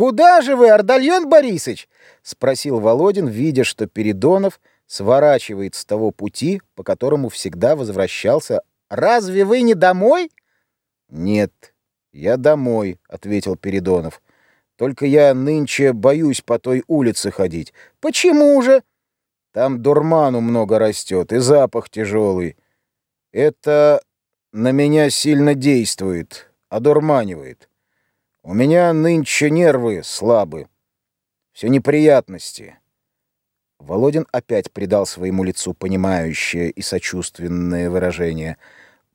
«Куда же вы, Ардальон Борисович?» — спросил Володин, видя, что Передонов сворачивает с того пути, по которому всегда возвращался. «Разве вы не домой?» «Нет, я домой», — ответил Передонов. «Только я нынче боюсь по той улице ходить». «Почему же?» «Там дурману много растет, и запах тяжелый. Это на меня сильно действует, одурманивает. У меня нынче нервы слабы. Все неприятности». Володин опять придал своему лицу понимающее и сочувственное выражение —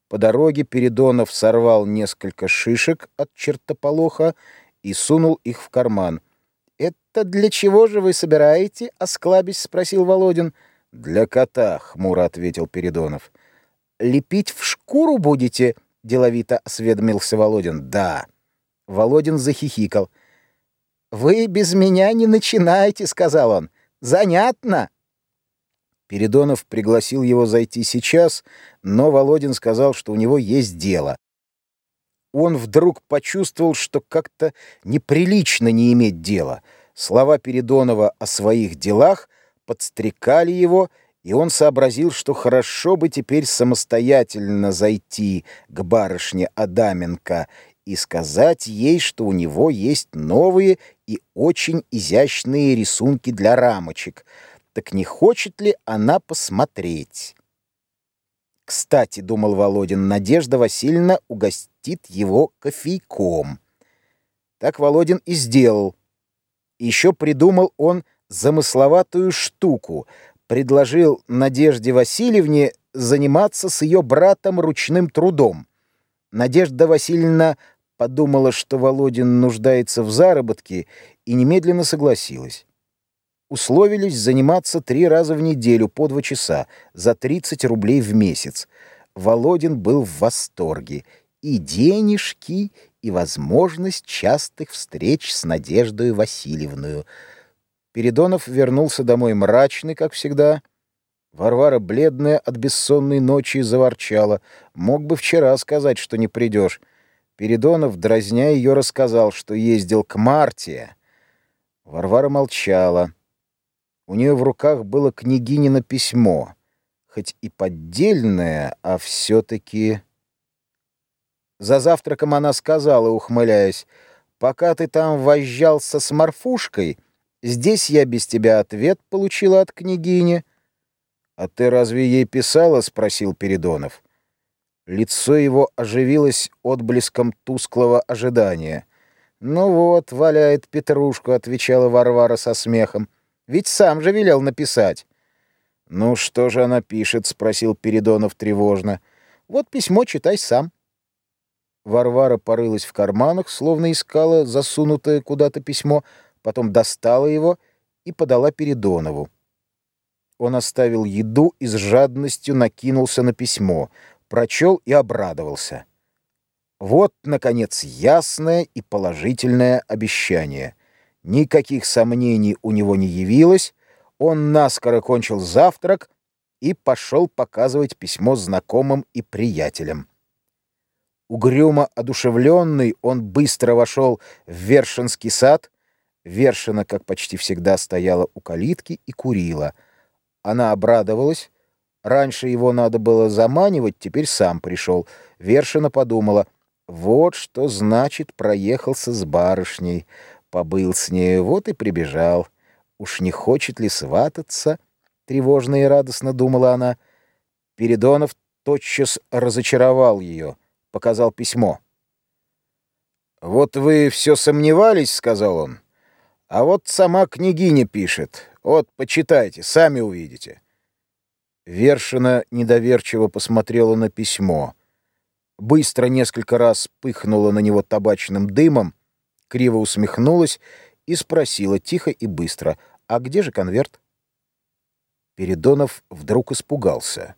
по дороге Передонов сорвал несколько шишек от чертополоха и сунул их в карман. «Это для чего же вы собираете?» — осклабись спросил Володин. «Для кота», — хмуро ответил Передонов. «Лепить в шкуру будете?» — деловито осведомился Володин. «Да». Володин захихикал. «Вы без меня не начинайте», — сказал он. «Занятно». Передонов пригласил его зайти сейчас, но Володин сказал, что у него есть дело. Он вдруг почувствовал, что как-то неприлично не иметь дела. Слова Передонова о своих делах подстрекали его, и он сообразил, что хорошо бы теперь самостоятельно зайти к барышне Адаменко и сказать ей, что у него есть новые и очень изящные рисунки для рамочек — так не хочет ли она посмотреть? Кстати, думал Володин, Надежда Васильевна угостит его кофейком. Так Володин и сделал. Еще придумал он замысловатую штуку. Предложил Надежде Васильевне заниматься с ее братом ручным трудом. Надежда Васильевна подумала, что Володин нуждается в заработке, и немедленно согласилась условились заниматься три раза в неделю по два часа за 30 рублей в месяц. Володин был в восторге. И денежки, и возможность частых встреч с Надеждой Васильевной. Передонов вернулся домой мрачный, как всегда. Варвара, бледная от бессонной ночи, заворчала. Мог бы вчера сказать, что не придешь. Передонов, дразня ее, рассказал, что ездил к Марте. Варвара молчала. У нее в руках было княгинино письмо, хоть и поддельное, а все-таки... За завтраком она сказала, ухмыляясь, «Пока ты там возжался с морфушкой, здесь я без тебя ответ получила от княгини». «А ты разве ей писала?» — спросил Передонов. Лицо его оживилось отблеском тусклого ожидания. «Ну вот, валяет Петрушку», — отвечала Варвара со смехом. Ведь сам же велел написать. «Ну, что же она пишет?» — спросил Передонов тревожно. «Вот письмо читай сам». Варвара порылась в карманах, словно искала засунутое куда-то письмо, потом достала его и подала Передонову. Он оставил еду и с жадностью накинулся на письмо, прочел и обрадовался. Вот, наконец, ясное и положительное обещание — Никаких сомнений у него не явилось. Он наскоро кончил завтрак и пошел показывать письмо знакомым и приятелям. Угрюмо одушевленный, он быстро вошел в Вершинский сад. Вершина, как почти всегда, стояла у калитки и курила. Она обрадовалась. Раньше его надо было заманивать, теперь сам пришел. Вершина подумала, вот что значит проехался с барышней. Побыл с нею, вот и прибежал. Уж не хочет ли свататься? Тревожно и радостно думала она. Передонов тотчас разочаровал ее, показал письмо. «Вот вы все сомневались», — сказал он. «А вот сама княгиня пишет. Вот, почитайте, сами увидите». Вершина недоверчиво посмотрела на письмо. Быстро несколько раз пыхнула на него табачным дымом, криво усмехнулась и спросила тихо и быстро, «А где же конверт?» Передонов вдруг испугался.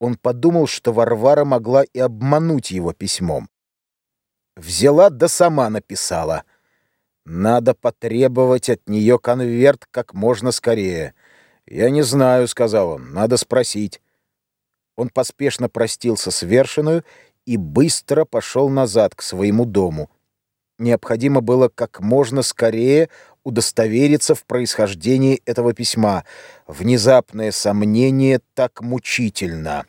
Он подумал, что Варвара могла и обмануть его письмом. Взяла да сама написала. Надо потребовать от нее конверт как можно скорее. «Я не знаю», — сказал он, — «надо спросить». Он поспешно простился с Вершиною и быстро пошел назад к своему дому. Необходимо было как можно скорее удостовериться в происхождении этого письма. Внезапное сомнение так мучительно.